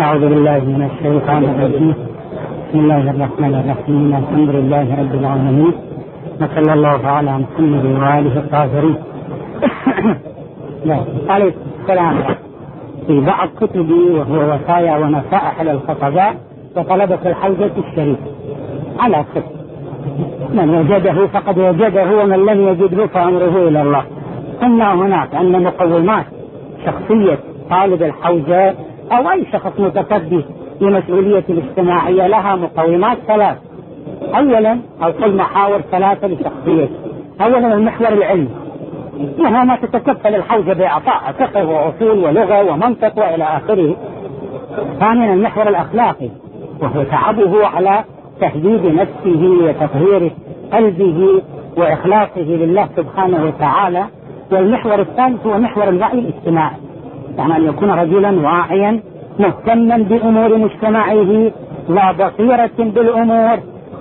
أعوذ بالله من الشيطان الرجيم. بسم الله الرحمن الرحيم. الحمد لله رب العالمين. وصلى الله على محمد وآله الطاهرين. عليكم السلام. في بعض كتبي وهو وصايا ونصائح للخطباء وطلبة الحوزة الشريف. على كتب من وجده فقد وجده ومن لم يجده فأمره إلى الله. أن هناك أن مقومات شخصية طالب الحوزة أو أي شخص متصدي لمسؤولية الاجتماعية؟ لها مقومات ثلاث. أولا أو كل محاور ثلاثة لشخصيته. أولا المحور العلمي. وهو ما تتكفل الحوزة بإعطاء فقه وأصول ولغة ومنطق وإلى آخره. ثانيا المحور الأخلاقي. وهو تعبه على تهذيب نفسه وتطهير قلبه وإخلاصه لله سبحانه وتعالى. والمحور الثالث هو محور الوعي الاجتماعي. يعني أن يكون رجلا واعيا مهتما بأمور مجتمعه لا بصيرة بالأمور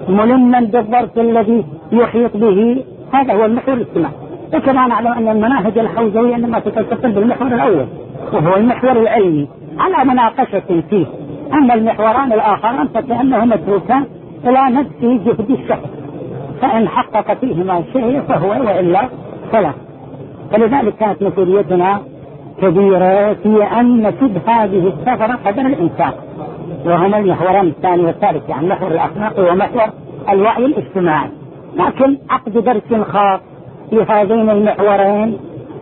ملما بالظرف الذي يحيط به. هذا هو المحور الاجتماعي. وكما نعلم أن المناهج الحوزوية إنما تتصل بالمحور الأول وهو المحور العلمي. على مناقشة فيه. أما المحوران الآخران فكأنه متروكان إلى نفس جهد الشخص. فإن حقق فيهما شيء فهو وإلا فلا. فلذلك كانت مسؤوليتنا كبيرة في أن نسد هذه الثغرة قدر الإنسان وهما المحوران الثاني والثالث يعني محور الأخلاقي ومحور الوعي الاجتماعي. لكن عقد درس خاص في هذين المحورين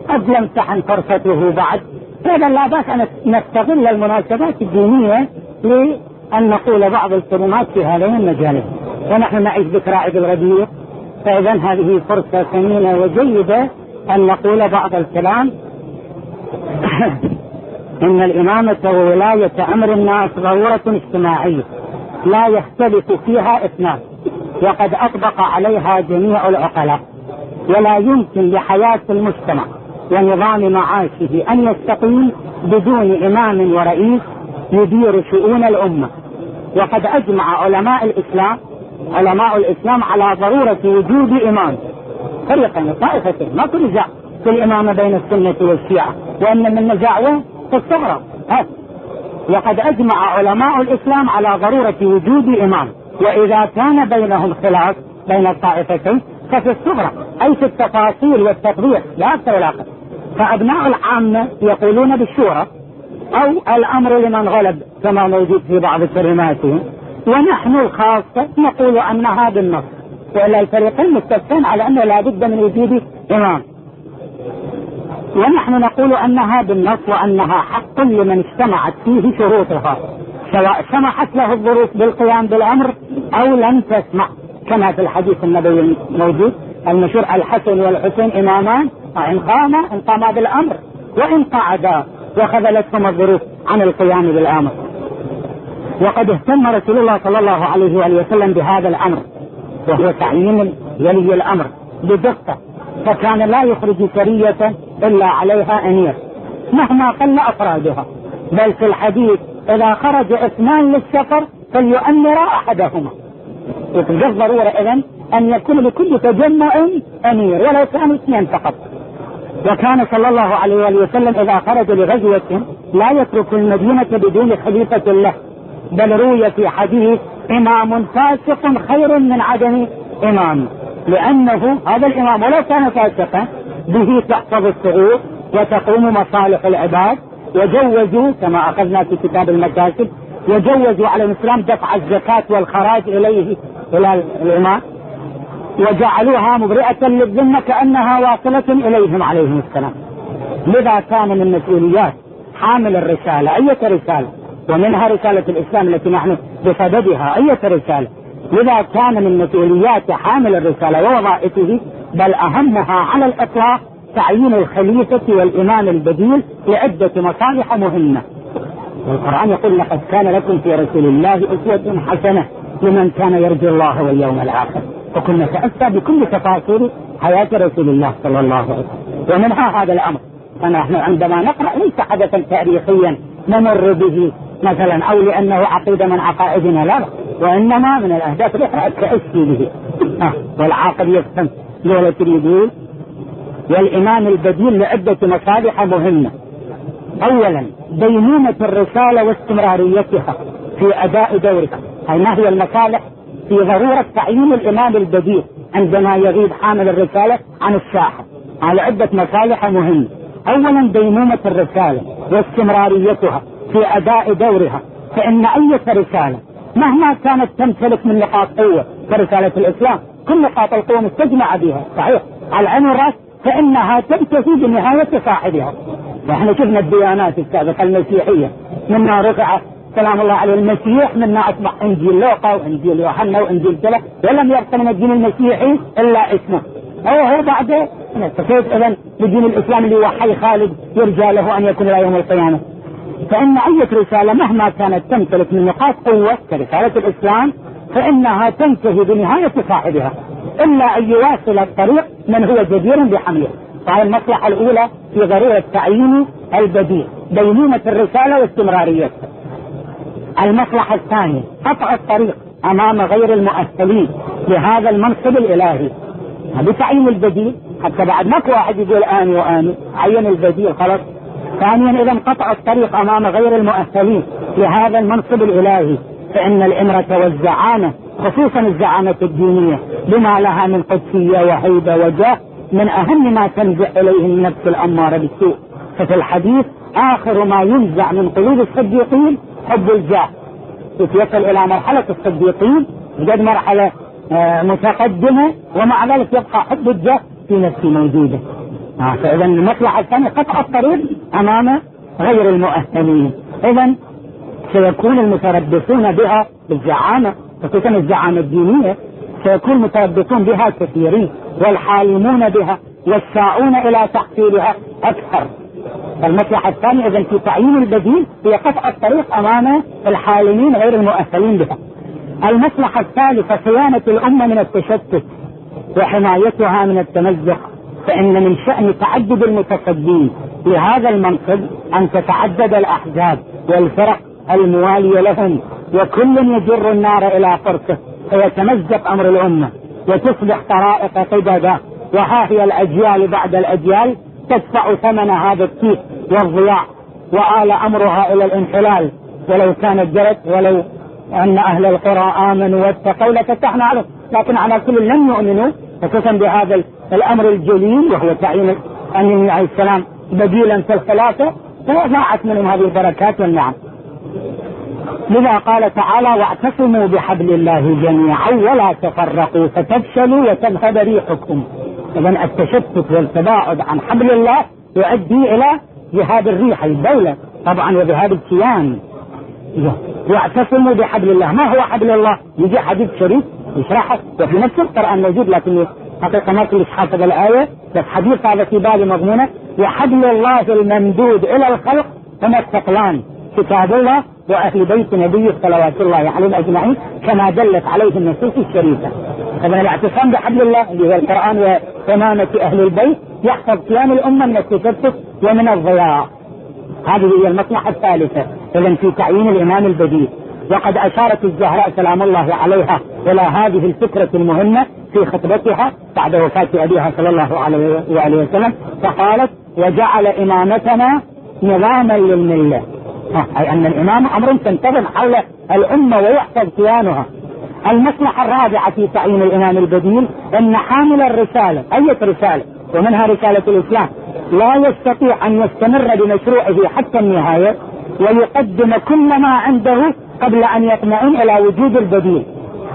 قد لم تحن فرصته بعد. فإذا لا بأس أن نستغل المناسبات الدينية لأن نقول بعض الكلمات في هذين المجالين. ونحن نعيش ذكرى عيد الربيع فإذا هذه فرصة ثمينة وجيدة أن نقول بعض الكلام إن الإمامة وولاية أمر الناس ضرورة اجتماعية. لا يختلف فيها إثنان. وقد أطبق عليها جميع العقلاء. ولا يمكن لحياة المجتمع ونظام معاشه أن يستقيم بدون إمام ورئيس يدير شؤون الأمة. وقد أجمع علماء الإسلام علماء الإسلام على ضرورة وجود إمام. فريقين طائفتين ما نزاع في الإمامة بين السنة والشيعة وإن من وين؟ تستغرب وقد أجمع علماء الإسلام على ضرورة وجود إمام. وإذا كان بينهم خلاف بين الطائفتين ففي الصغرى أي في التفاصيل والتطبيق لا أكثر ولا فأبناء العامة يقولون بالشورى أو الأمر لمن غلب كما موجود في بعض كلماتهم ونحن الخاصة نقول أنها بالنص وإلا الفريقين متفقين على أنه لا بد من وجود إمام. ونحن نقول أنها بالنص وأنها حق لمن اجتمعت فيه شروطها سواء سمحت له الظروف بالقيام بالأمر أو لم تسمح. كما في الحديث النبوي الموجود المشهور الحسن والحسين إمامان وإن قاما إن قاما بالأمر وإن قعدا وخذلتهم الظروف عن القيام بالأمر. وقد اهتم رسول الله صلى الله عليه وآله وسلم بهذا الأمر وهو تعيين ولي الأمر بدقة. فكان لا يخرج سرية إلا عليها أمير مهما قل أفرادها بل في الحديث إذا خرج اثنان للسفر فليؤمر أحدهما. وتجد ضرورة إذن أن يكون لكل تجمع أمير ولو كانوا اثنين فقط. وكان صلى الله عليه وآله وسلم إذا خرج لغزوة لا يترك المدينة بدون خليفة له بل روي في حديث إمام فاسق خير من عدم إمام. لأنه هذا الإمام ولو كان فاسقا به تحفظ الثغور وتقوم مصالح العباد. وجوزوا كما أخذنا في كتاب المكاسب وجوزوا على الإسلام دفع الزكاة والخراج إليه إلى الإمام. وجعلوها مبرئة للذمة كأنها واصلة إليهم عليهم السلام. لذا كان من مسؤوليات حامل الرسالة أية رسالة؟ ومنها رسالة الإسلام التي نحن بصددها أية رسالة؟ لذا كان من مسؤوليات حامل الرسالة ووظائفه بل أهمها على الإطلاق تعيين الخليفة والإمام البديل لعدة مصالح مهمة. والقرآن يقول لقد كان لكم في رسول الله أسوة حسنة لمن كان يرجو الله واليوم الآخر. وكنا نتأسى بكل تفاصيل حياة رسول الله صلى الله عليه وسلم. ومنها هذا الأمر. فنحن عندما نقرأ ليس حدثا تاريخيا نمر به مثلا أو لأنه عقيدة من عقائدنا. لا وإنما من الأهداف الأخرى التأسي به. آه. والعاقل يفهم لولا يقول والإمام البديل لعدة مصالح مهمة. اولا دينونة الرسالة واستمراريتها في أداء دورها. هاي ما هي المصالح؟ في ضرورة تعيين الإمام البديل عندما يغيب حامل الرسالة عن الساحة. على عدة مصالح مهمة. اولا دينونة الرسالة واستمراريتها في أداء دورها. فإن أي رسالة مهما كانت تمتلك من نقاط قوة كرسالة الإسلام كل نقاط القوة مستجمعة بها صحيح. على العين والراس فإنها تنتهي بنهاية صاحبها. نحن شفنا الديانات السابقة المسيحية منا رفع سلام الله عليه المسيح منا أصبح إنجيل لوقا وإنجيل يوحنا وإنجيل كذا ولم يبقى من الدين المسيحي إلا اسمه. هو هو بعد فكيف اذا بدين الاسلام اللي هو حي خالد يرجى له أن يكون إلى يوم القيامة. فإن أي رسالة مهما كانت تمتلك من نقاط قوة كرسالة الإسلام فإنها تنتهي بنهاية صاحبها. إلا أن يواصل الطريق من هو جدير بحمله. فهي المصلحة الأولى في ضرورة تعيين البديل بينونه الرسالة واستمراريتها. المصلحة الثانية قطع الطريق أمام غير المؤهلين لهذا المنصب الإلهي. بتعيين البديل حتى بعد ماكو واحد يقول اني واني عين البديل خلاص. ثانيا اذا قطع الطريق أمام غير المؤهلين لهذا المنصب الإلهي فإن الإمرة والزعامة خصوصا الزعامة الدينية بما لها من قدسية وهيبة وجاه من أهم ما تنزع إليه النفس الأمارة بالسوء. ففي الحديث آخر ما ينزع من قلوب الصديقين حب الجاه. يصل إلى مرحلة الصديقين؟ قد مرحلة آه، متقدمة ومع ذلك يبقى حب الجاه في نفسي موجودة. فاذا المصلحة الثانية قطع الطريق أمام غير المؤهلين. اذا سيكون المتربصون بها بالزعامة خصوصا الزعامة الدينية سيكون المتربصون بها كثيرين والحالمون بها والساعون إلى تحصيلها أكثر. فالمصلحة الثانية اذا في تعيين البديل هي قطع الطريق أمام الحالمين غير المؤهلين بها. المصلحة الثالثة صيانة الأمة من التشتت وحمايتها من التمزق. فإن من شأن تعدد المتصدين لهذا المنصب أن تتعدد الأحزاب والفرق الموالية لهم وكل يجر النار إلى فرقه فيتمزق أمر الأمة وتصبح طرائق قددا وها هي الأجيال بعد الأجيال تدفع ثمن هذا التيك والضياع وآل أمرها إلى الانحلال. ولو كانت جرت ولو أن أهل القرى آمنوا واتقوا لفتحنا عليهم. لكن على كل لم يؤمنوا خصوصا بهذا الأمر الجليل وهو تعيين النبي عليه السلام بديلا في الخلافة فضاعت منهم هذه البركات والنعم. لذا قال تعالى واعتصموا بحبل الله جميعا ولا تفرقوا فتفشلوا وتذهب ريحكم. اذا التشتت والتباعد عن حبل الله يؤدي إلى جهاد الريح الدولة طبعا وذهاب الكيان. واعتصموا بحبل الله. ما هو حبل الله؟ يجي حديث شريف يشرحه وفي نفس القرآن موجود لكن حقيقة ما كنت حافظ الآية بس حديث هذا في بالي مضمونة وحبل الله الممدود إلى الخلق هما الثقلان كتاب الله وأهل بيت نبيه صلوات الله عليهم أجمعين كما دلت عليه النصوص الشريفة. اذا الاعتصام بحبل الله اللي هو القرآن وامامه أهل البيت يحفظ قيام الأمة من التشتت ومن الضياع. هذه هي المصلحة الثالثة اذا في تعيين الإمام البديل. وقد أشارت الزهراء سلام الله عليها إلى هذه الفكرة المهمة في خطبتها بعد وفاة أبيها صلى الله عليه وآله وسلم فقالت وجعل إمامتنا نظاما للملة. أي أن الإمام أمر تنتظم حول الأمة ويحفظ كيانها. المصلحة الرابعة في تعيين الإمام البديل أن حامل الرسالة أي رسالة ومنها رسالة الإسلام لا يستطيع أن يستمر بمشروعه حتى النهاية ويقدم كل ما عنده قبل أن يطمئن إلى وجود البديل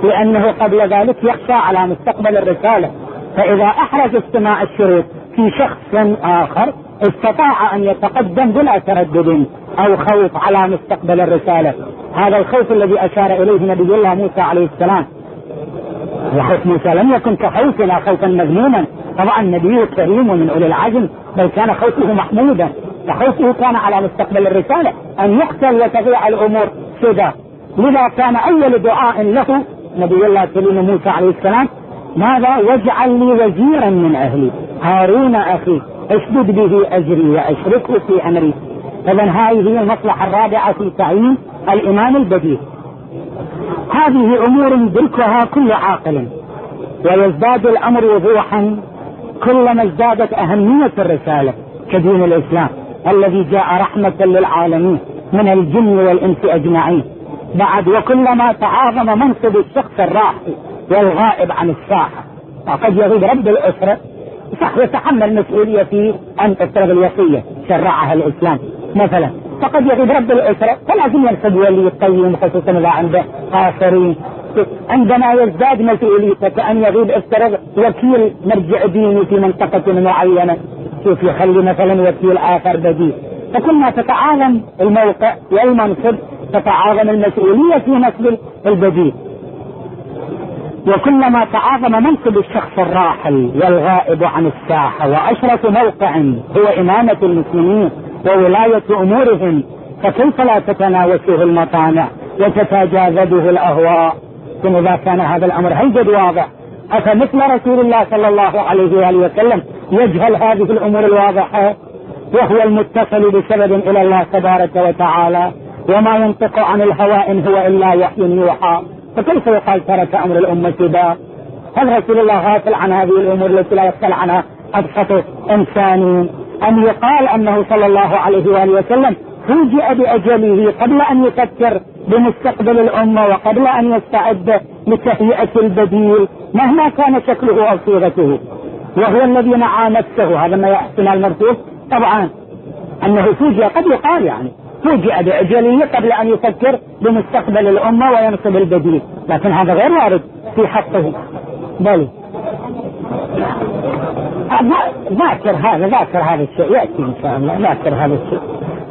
لأنه قبل ذلك يخشى على مستقبل الرسالة. فإذا أحرز استماع الشروط في شخص آخر استطاع أن يتقدم بلا تردد أو خوف على مستقبل الرسالة. هذا الخوف الذي أشار إليه نبي الله موسى عليه السلام. وخوف موسى لم يكن كخوفنا خوفا مذموما. طبعا النبي كريم ومن أولي العزم بل كان خوفه محمودا. وخوفه كان على مستقبل الرسالة أن يقتل وتضيع الأمور. سدى لذا كان أول دعاء له نبي الله كريم موسى عليه السلام ماذا؟ واجعل لي وزيرا من أهلي. هارون أخي أشدد به أجري وأشركه في أمري. اذا هذه هي المصلحة الرابعة في تعيين الإمام البديل هذه أمور يدركها كل عاقل ويزداد الأمر وضوحا كلما ازدادت أهمية الرسالة كدين الإسلام الذي جاء رحمة للعالمين. من الجن والإنس أجمعين. بعد وكلما تعاظم منصب الشخص الراحل والغائب عن الساحة. وقد يغيب رب الأسرة. صح يتحمل مسؤولية أن تفرغ الوصية شرعها الإسلام مثلا. فقد يغيب رب الأسرة. فلازم ينصب ولي القيم خصوصا إذا عنده آخرين. عندما يزداد مسؤوليته كأن يغيب افترض وكيل مرجع ديني في منطقة معينة. شوف يخلي مثلا وكيل آخر بديل. فكل ما تتعاظم الموقع والمنصب تتعاظم المسؤولية في نسب البديل وكلما تعاظم منصب الشخص الراحل والغائب عن الساحة وأشرف موقع هو إمامة المسلمين وولاية أمورهم فكيف لا تتناوشه المطامع وتتجاذبه الأهواء؟ ثم إذا كان هذا الأمر هيجد واضح أفمثل رسول الله صلى الله عليه وآله وسلم يجهل هذه الأمور الواضحة؟ وهو المتصل بسبب إلى الله تبارك وتعالى وما ينطق عن الهوى إن هو إلا وحي يوحى. فكيف يقال ترك أمر الأمة سبا هل رسول الله غافل عن هذه الأمور التي لا يغفل عنها أبسط إنسان؟ أن يقال أنه صلى الله عليه وآله وسلم فوجئ بأجله قبل أن يفكر بمستقبل الأمة وقبل أن يستعد لتهيئة البديل مهما كان شكله أو صيغته. وهو الذي نعى نفسه هذا ما يحسن المرفوض. طبعا أنه فوجئ قد يقال يعني فوجئ بأجله قبل أن يفكر بمستقبل الأمة وينصب البديل لكن هذا غير وارد في حقه. بل ذاكر هذا ذاكر هذا الشيء يأتي إن شاء الله ذاكر هذا الشيء.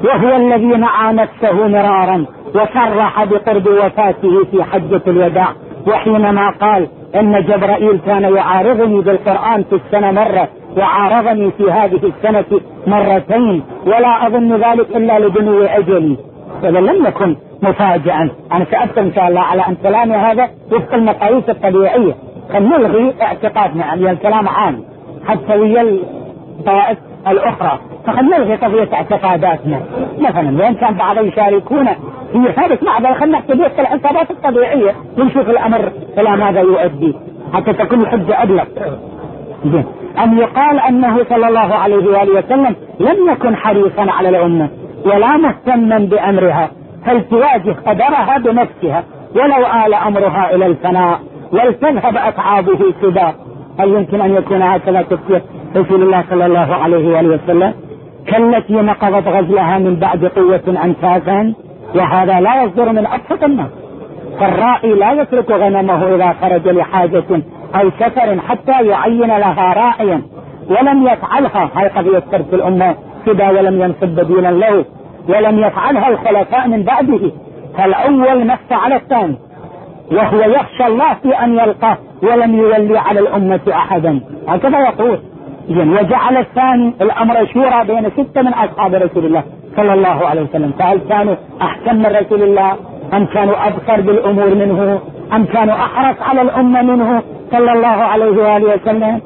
وهو الذي نعى نفسه مرارا وصرح بقرب وفاته في حجة الوداع وحينما قال إن جبرائيل كان يعارضني بالقرآن في السنة مرة وعارضني في هذه السنة مرتين ولا أظن ذلك إلا لدنو أجلي. إذا لم يكن مفاجئا أنا سأبقى إن شاء الله على أن كلامي هذا وفق المقاييس الطبيعية. نلغي اعتقادنا يعني الكلام عام حتى ويا الطوائف الأخرى. فخلنا نلغي قضية اعتقاداتنا. مثلا وإن كان بعض يشاركون في ثابت مع خلنا نحسب في الحسابات الطبيعية ونشوف الأمر إلى ماذا يؤدي. حتى تكون الحجة أبلغ. أن يقال أنه صلى الله عليه وآله وسلم لم يكن حريصا على الأمة ولا مهتما بأمرها هل تواجه قدرها بنفسها ولو آل أمرها إلى الفناء ولتذهب اتعابه سباق هل يمكن أن يكون هكذا تفكير رسول الله صلى الله عليه وآله وسلم؟ كالتي نقضت غزلها من بعد قوة أنفاسا وهذا لا يصدر من أبسط الناس. فالراعي لا يترك غنمه إذا خرج لحاجة أو سفر حتى يعين لها راعيا ولم يفعلها هاي قضية ترك الأمة كذا ولم ينصب بديلا له ولم يفعلها الخلفاء من بعده فالأول نص على الثاني. وهو يخشى الله في أن يلقاه ولم يولي على الأمة أحدا. هكذا يقول. زين وجعل الثاني الأمر شورى بين ستة من أصحاب رسول الله صلى الله عليه وسلم. فهل كانوا احسن من رسول الله؟ أم كانوا أبصر بالأمور منه؟ أم كانوا أحرص على الأمة منه؟ صلى الله عليه وآله وسلم.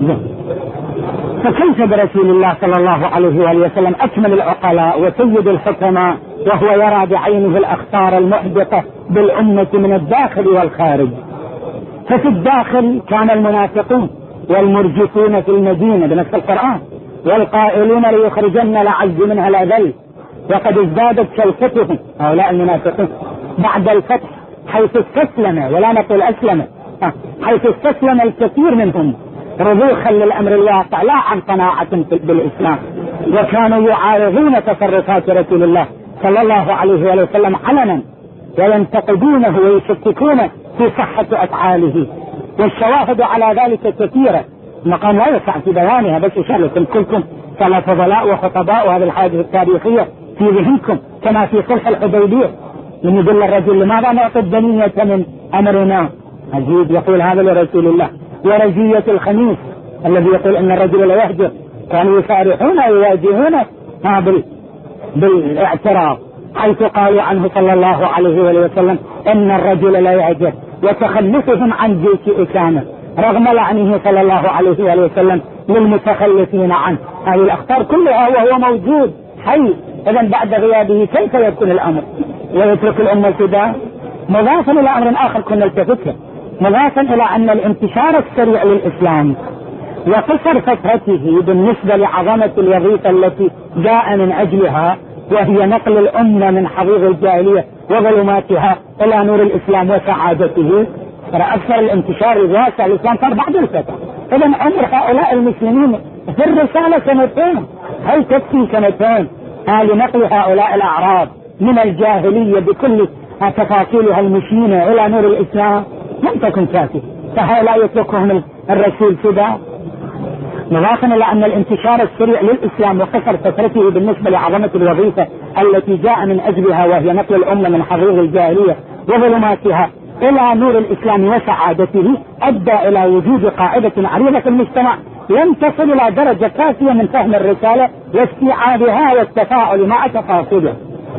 زين فكيف برسول الله صلى الله عليه وآله وسلم أكمل العقلاء وسيد الحكماء وهو يرى بعينه الأخطار المحبطة بالأمة من الداخل والخارج؟ ففي الداخل كان المنافقون والمرجفون في المدينة بنفس القرآن والقائلون ليخرجن الأعز منها الأذل وقد ازدادت شوكتهم هؤلاء المنافقون بعد الفتح حيث استسلم ولا نقول أسلم. حيث استسلم الكثير منهم رضوخا للأمر الواقع لا عن قناعة بالإسلام. وكانوا يعارضون تصرفات رسول الله صلى الله عليه وسلم علنا وينتقدونه ويشككون في صحة أفعاله. والشواهد على ذلك كثيرة. المقام لا يسع في بيانها بس لكم كلكم صلاة فضلاء وخطباء وهذه الحادثة التاريخية في ذهنكم كما في صلح الحديبية. من يقول الرجل لماذا نعطي الدنية من أمرنا؟ أزيد يقول هذا لرسول الله ورزية الخميس الذي يقول أن الرجل لا يهجر كانوا يصارحون ويواجهون بال... بالاعتراض حيث قالوا عنه صلى الله عليه وسلم إن الرجل لا يهجر وتخلفهم عن جيش أسامة رغم لعنه صلى الله عليه وآله وسلم للمتخلفين عنه. هذه الأخطار كلها وهو موجود حي. إذا بعد غيابه كيف يكون الأمر؟ ويترك الأمة كذا مضافا إلى أمر آخر كنا نلتفت له مضافا إلى أن الانتشار السريع للإسلام وقصر فترته بالنسبة لعظمة الوظيفة التي جاء من أجلها وهي نقل الأمة من حضيض الجاهلية وظلماتها إلى نور الإسلام وسعادته. ترى أكثر الانتشار الواسع الإسلام صار بعد الفتح إذا عمر هؤلاء المسلمين في الرسالة سنتين هل تكفي سنتين؟ لنقل هؤلاء الأعراب من الجاهلية بكل تفاصيلها المشينة إلى نور الإسلام. لم تكن كافية فهؤلاء يتركهم الرسول سدى مضافا إلى أن الانتشار السريع للإسلام وقصر فترته بالنسبة لعظمة الوظيفة التي جاء من أجلها وهي نقل الأمة من حضيض الجاهلية وظلماتها إلى نور الإسلام وسعادته أدى إلى وجود قاعدة عريضة في المجتمع لم تصل إلى درجة كافية من فهم الرسالة واستيعابها والتفاعل مع تفاصيلها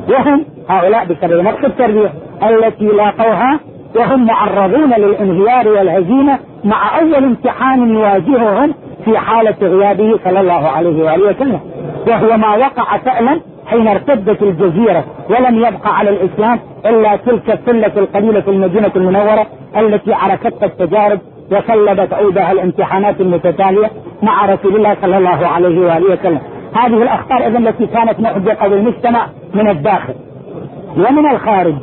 وهم هؤلاء بسبب نقص التربية التي لاقوها وهم معرضون للانهيار والهزيمة مع أول امتحان يواجههم في حالة غيابه صلى الله عليه وآله وسلم. وهو ما وقع فعلا حين ارتدت الجزيرة ولم يبقى على الإسلام إلا تلك السلة القليلة في المدينة المنورة التي عركتها التجارب وسلبت عودها الامتحانات المتتالية مع رسول الله صلى الله عليه وآله وسلم. هذه الأخطار إذا التي كانت محدقة بالمجتمع من الداخل ومن الخارج.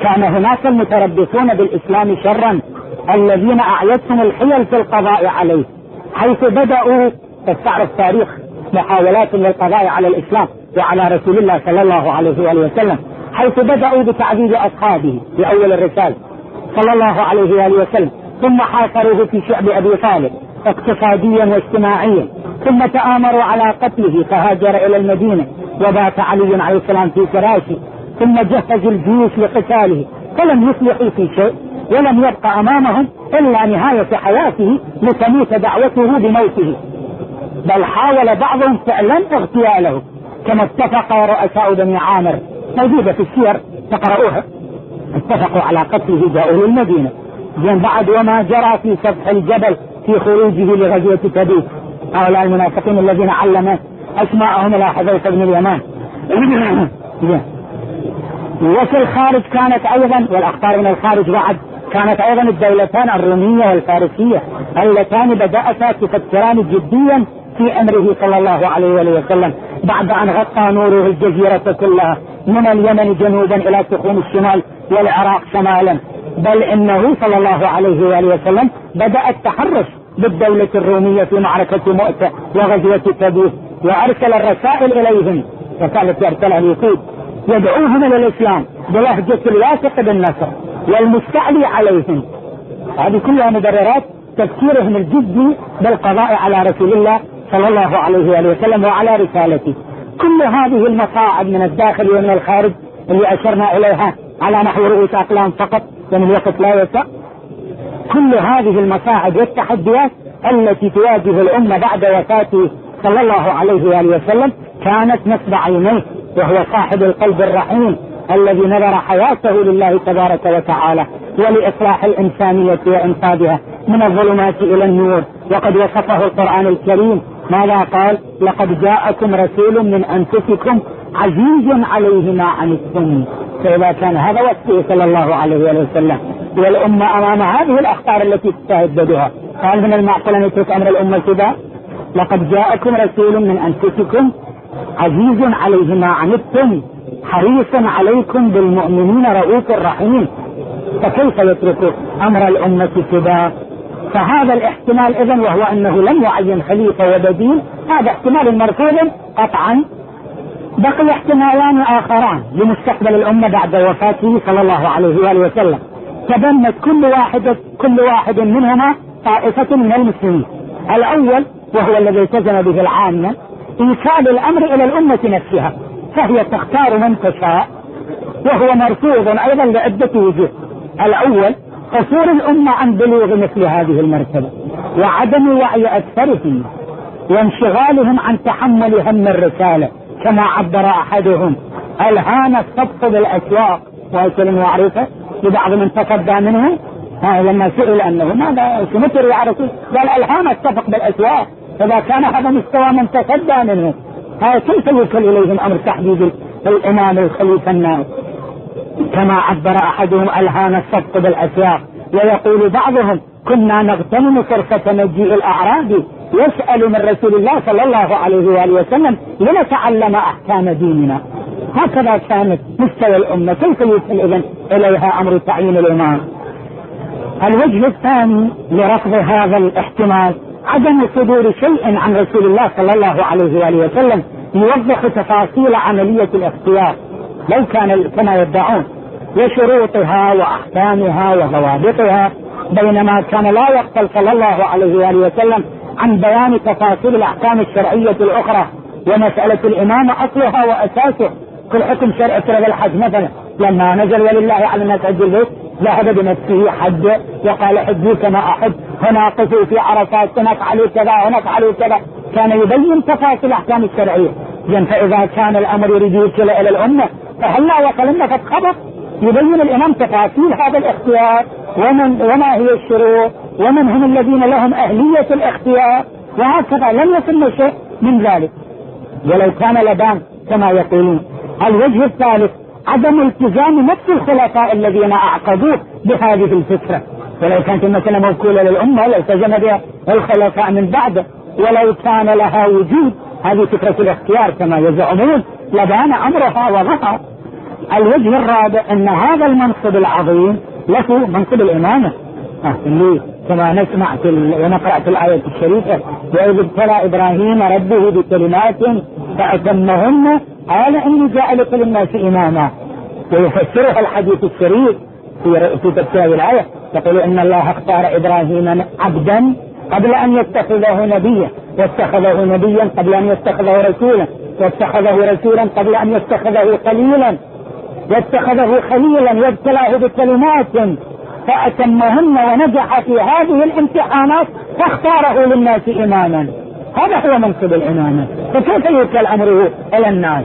كان هناك المتربصون بالإسلام شرا الذين أعيتهم الحيل في القضاء عليه حيث بدأوا تستعرض تاريخ محاولات للقضاء على الإسلام وعلى رسول الله صلى الله عليه وآله وسلم حيث بدأوا بتعذيب أصحابه في أول الرسالة صلى الله عليه وآله وسلم ثم حاصروه في شعب أبي طالب اقتصاديا واجتماعيا ثم تآمروا على قتله فهاجر إلى المدينة وبات علي عليه السلام في فراشه ثم جهز الجيوش لقتاله فلم يفلحوا في شيء ولم يبق أمامهم إلا نهاية حياته لتموت دعوته بموته. بل حاول بعضهم فعلا اغتياله كما اتفق رؤساء بني عامر. موجودة في السير تقرؤوها اتفقوا على قتله جاءوا للمدينة. زين بعد وما جرى في سفح الجبل في خروجه لغزوة تبوك. هؤلاء المنافقين الذين علم أسماءهم إلى حذيفة بن اليمان. وفي الخارج كانت أيضا والاخطار من الخارج بعد كانت أيضا الدولتان الرومية والفارسية اللتان بدأتا تفكران جديا في أمره صلى الله عليه وسلم. بعد أن غطى نوره الجزيرة كلها من اليمن جنوبا إلى سخون الشمال والعراق شمالا. بل إنه صلى الله عليه وآله وسلم بدأ التحرش بالدولة الرومية في معركة مؤتة وغزوة تبوك وأرسل الرسائل إليهم. رسالة ارسلها اليهود يدعوهم إلى الاسلام بلهجة الواثق بالنصر والمستعلي عليهم. هذه كلها مبررات تفكيرهم الجدي بالقضاء على رسول الله صلى الله عليه وآله وسلم وعلى رسالته. كل هذه المصاعب من الداخل ومن الخارج اللي أشرنا إليها على نحو رؤوس أقلام فقط ومن الوقت لا يسع. كل هذه المصاعب والتحديات التي تواجه الأمة بعد وفاته صلى الله عليه وآله وسلم كانت نصب عينيه. وهو صاحب القلب الرحيم الذي نذر حياته لله تبارك وتعالى ولإصلاح الإنسانية وإنقاذها من الظلمات إلى النور. وقد وصفه القرآن الكريم. ماذا قال؟ لقد جاءكم رسول من أنفسكم عزيز عليه ما عنتم. فإذا كان هذا وصفه صلى الله عليه وسلم. والأمة أمام هذه الأخطار التي تتهددها قال من المعقول أن يترك أمر الأمة كذا لقد جاءكم رسول من أنفسكم عزيز عليه ما عنتم حريص عليكم بالمؤمنين رؤوف رحيم. فكيف يترك أمر الأمة كذا؟ فهذا الاحتمال اذا وهو أنه لم يعين خليفة وبديل هذا احتمال مرفوض قطعا. بقي احتمالان آخران لمستقبل الأمة بعد وفاته صلى الله عليه وآله وسلم. تبنت كل واحدة كل واحد منهما طائفة من المسلمين. الأول وهو الذي التزم به العامة إيصال الأمر إلى الأمة نفسها فهي تختار من تشاء وهو مرفوض أيضا لعدة وجوه. الأول قصور الأمة عن بلوغ مثل هذه المرتبة وعدم وعي أكثرهم وانشغالهم عن تحمل هم الرسالة كما عبر أحدهم. الهان الصدق بالأسواق؟ وهي معروفة لبعض من تصدى منهم لما سئل أنه ماذا؟ شنو تروي على رسول قال الهان الصدق بالأسواق؟ اذا كان هذا مستوى من تصدى منه كيف يوصل إليهم أمر تحديد الإمام الخليفة النائب كما عبر أحدهم الهان الصدق بالاسواق ويقول بعضهم كنا نغتنم فرصة مجيء الأعرابي يسأل من رسول الله صلى الله عليه وآله وسلم لنتعلم أحكام ديننا. هكذا كانت مستوى الأمة. كيف يوصل إذن إليها أمر تعيين الإمام. الوجه الثاني لرفض هذا الاحتمال عدم صدور شيء عن رسول الله صلى الله عليه وآله وسلم يوضح تفاصيل عملية الاختيار لو كان كما يدعون وشروطها وأحكامها وضوابطها بينما كان لا يقتل صلى الله عليه وآله وسلم عن بيان تفاصيل الأحكام الشرعية الأخرى ومسألة الإمامة أصلها وأساسه. كل حكم شرعي مثل الحج مثلا لما نزل ولله على الناس حج البيت ذهب بنفسه حج وقال حجي كما أحب هنا قفوا في عرفات هناك كذا هناك كذا. كان يبين تفاصيل الأحكام الشرعية إذا فإذا كان الأمر يريد يوصل إلى الأمة فهلا وصلنا قد خبر؟ يبين الإمام تفاصيل هذا الاختيار ومن وما هي الشروط ومن هم الذين لهم أهلية الاختيار وهكذا. لم يتم شيء من ذلك. ولو كان لبان كما يقولون. الوجه الثالث عدم التزام نفس الخلفاء الذين أعقدوه بهذه الفكرة. ولو كانت المسألة موكولة للأمة لالتزم بها الخلفاء من بعده ولو كان لها وجود هذه فكرة الاختيار كما يزعمون. لبان أمرها وظهر. الوجه الرابع أن هذا المنصب العظيم له منصب الإمامة. آه اللي كما نسمع في ونقرأ في الآية الشريفة وإذ ابتلى إبراهيم ربه بكلمات فأتمهن قال اني جاعلك للناس إماما. ويفسرها الحديث الشريف في في تفسير الآية. يقول إن الله اختار إبراهيم عبدا قبل أن يتخذه نبيا واتخذه نبيا قبل أن يتخذه رسولا واتخذه رسولا قبل أن يتخذه خليلا واتخذه خليلا وابتلاه بكلمات فأتمهن ونجح في هذه الامتحانات فاختاره للناس إماما. هذا هو منصب الإمامة. فكيف يوكل أمره إلى الناس؟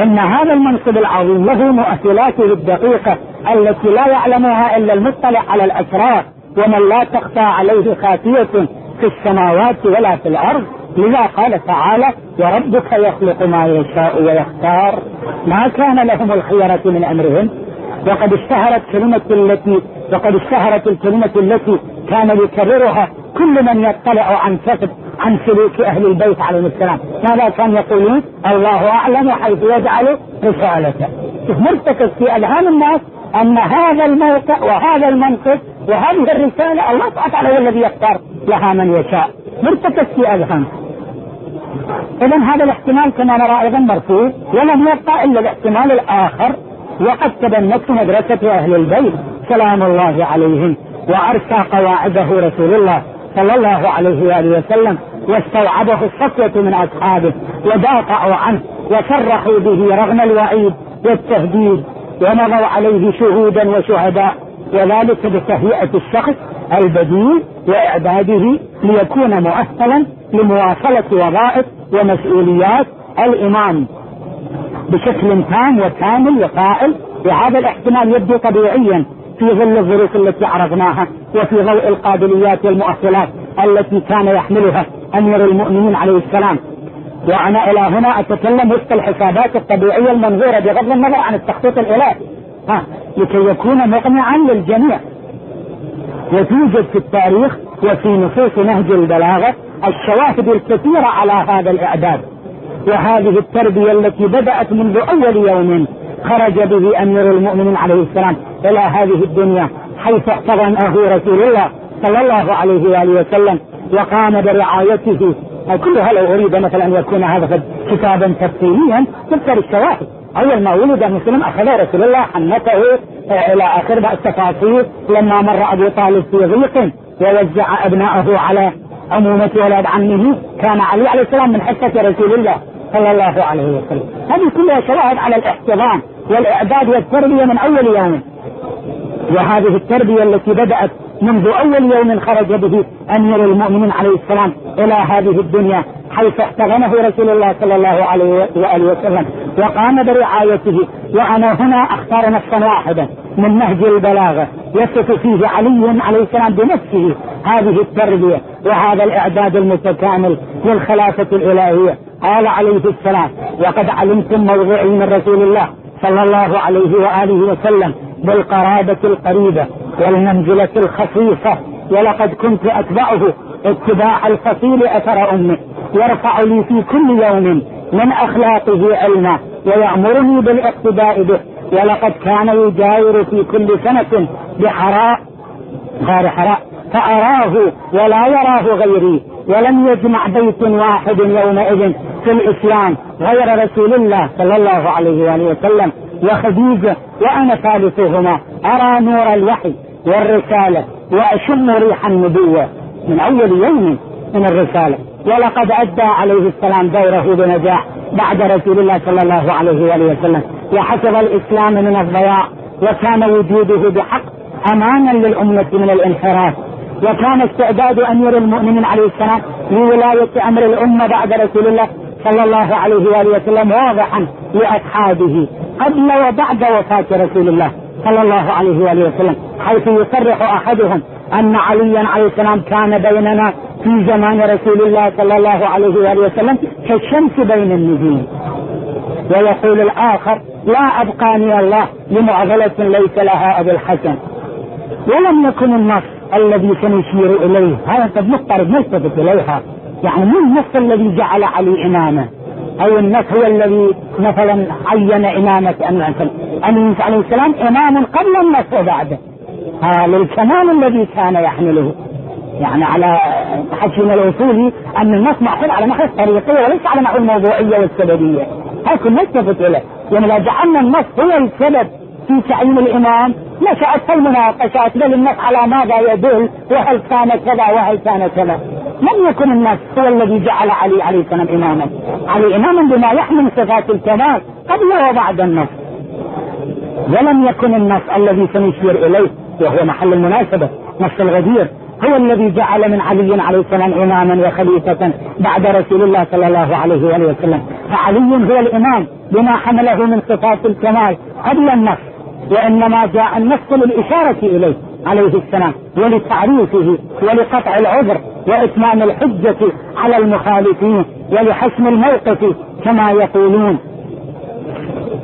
إن هذا المنصب العظيم له مؤثلاته الدقيقة التي لا يعلمها إلا المطلع على الأسرار ومن لا تخفى عليه خافية في السماوات ولا في الأرض. لذا قال تعالى وربك يخلق ما يشاء ويختار. ما كان لهم الخيرة من أمرهم. وقد اشتهرت كلمة التي وقد اشتهرت الكلمة التي كان يكررها كل من يطلع عن كتب عن سلوك أهل البيت عليهم السلام. ماذا كان يقولون؟ الله أعلم حيث يجعل رسالته. مرتكز في اذهان الناس أن هذا الموقع وهذا المنصب وهذه الرسالة الله وتعالى هو الذي يختار لها من يشاء. مرتكز في اذهان اذا هذا الاحتمال كما نرى أيضا مرفوض ولم يبقى إلا الاحتمال الآخر. وقد تبنته مدرسة أهل البيت. سلام الله عليهم. وأرسى قواعده رسول الله صلى الله عليه وآله وسلم. واستوعبه الصفوة من أصحابه. ودافعوا عنه. وصرحوا به رغم الوعيد والتهديد. ومضوا عليه شهودا وشهداء وذلك بتهيئة الشخص البديل وإعداده ليكون مؤهلا لمواصلة وظائف ومسؤوليات الإمام. بشكل تام وكامل وفائل وهذا الاحتمال يبدو طبيعيا في ظل الظروف التي عرضناها وفي ضوء القابليات والمؤهلات التي كان يحملها أمير المؤمنين عليه السلام. وأنا إلى هنا أتكلم وفق الحسابات الطبيعية المنظورة بغض النظر عن التخطيط الإلهي. ها لكي يكون مقنعا للجميع. وتوجد في التاريخ وفي نصوص نهج البلاغة الشواهد الكثيرة على هذا الإعداد. وهذه التربية التي بدأت منذ أول يوم خرج به أمير المؤمنين عليه السلام إلى هذه الدنيا حيث احتضنه رسول الله صلى الله عليه وآله وسلم. وقام برعايته. كلها لو أريد مثلا أن يكون هذا كتابا تفصيليا؟ تذكر الشواهد. أول ما ولد مسلم أخذ رسول الله حنته إلى آخر التفاصيل لما مر أبو طالب في ضيق ووزع ابنائه على عمومة ولد عمه. كان علي عليه السلام من حصة رسول الله صلى الله عليه وسلم. هذه كلها شواهد على الاحتضان والإعداد والتربية من أول يوم. وهذه التربية التي بدأت منذ أول يوم خرج به أمير المؤمنين عليه السلام إلى هذه الدنيا حيث احتضنه رسول الله صلى الله عليه وآله وسلم وقام برعايته. وأنا هنا أختار نصا واحدا من نهج البلاغة. يصف فيه علي عليه السلام بنفسه هذه التربية وهذا الإعداد المتكامل للخلافة الإلهية. قال عليه السلام وقد علمتم موضعي من رسول الله صلى الله عليه وآله وسلم بالقرابة القريبة والمنزلة الخفيفة. ولقد كنت أتبعه. اتباع الفصيل أثر أمه. يرفع لي في كل يوم من أخلاقه علما. ويأمرني بالاقتداء به. ولقد كان يجاور في كل سنة بحراء غار حراء فأراه ولا يراه غيري. ولم يجمع بيت واحد يومئذ في الإسلام غير رسول الله صلى الله عليه وآله وسلم. وخديجة وأنا ثالثهما أرى نور الوحي والرسالة وأشم ريح النبوة من أول يوم من الرسالة. ولقد أدى عليه السلام دوره بنجاح بعد رسول الله صلى الله عليه وآله وسلم. وحفظ الإسلام من الضياع وكان وجوده بحق أمانا للأمة من الانحراف. وكان استعداد أمير المؤمنين عليه السلام لولاية أمر الأمة بعد رسول الله صلى الله عليه وآله وسلم واضحا لأصحابه قبل وبعد وفاة رسول الله صلى الله عليه وآله وسلم حيث يصرح أحدهم أن عليا عليه السلام كان بيننا في زمان رسول الله صلى الله عليه وآله وسلم كالشمس بين النجوم. ويقول الآخر لا أبقاني الله لمعضلة ليس لها أبو الحسن. ولم يكن النص الذي سنشير إليه هذا قد مضطرب نلتفت إليها. يعني من النص الذي جعل علي إمامة أو النص هو الذي مثلا عين إمامة أن عليه السلام إمام قبل النص وبعده. للكمال الذي كان يحمله. يعني على حكيم الاصولي أن النص معقول على نحو الطريقيه وليس على نحو الموضوعيه والسببية. هكذا نلتفت إليه. يعني لو جعلنا النص هو السبب في تعيين الإمام نشأت المناقشات بل النص على ماذا يدل؟ وهل كان كذا؟ وهل كان كذا؟ لم يكن النص هو الذي جعل علي عليه السلام إماما. علي إماما بما يحمل صفات الكمال. قبل وبعد النص ولم يكن النص الذي سنشير إليه وهو محل المناسبة نص الغدير هو الذي جعل من علي عليه السلام إماما وخليفة بعد رسول الله صلى الله عليه وآله وسلم. فعلي هو الإمام بما حمله من صفات الكمال قبل النص وإنما جاء النص للإشارة إليه. عليه السلام ولتعريفه ولقطع العذر وإتمام الحجة على المخالفين ولحسم الموقف كما يقولون.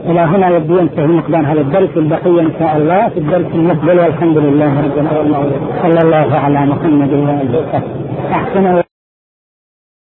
إلى هنا يبدو ينتهي مقدار هذا الدرس البقية إن شاء الله في الدرس المقبل والحمد لله رب العالمين. صلى الله على محمد وآله وصحبه. أحسن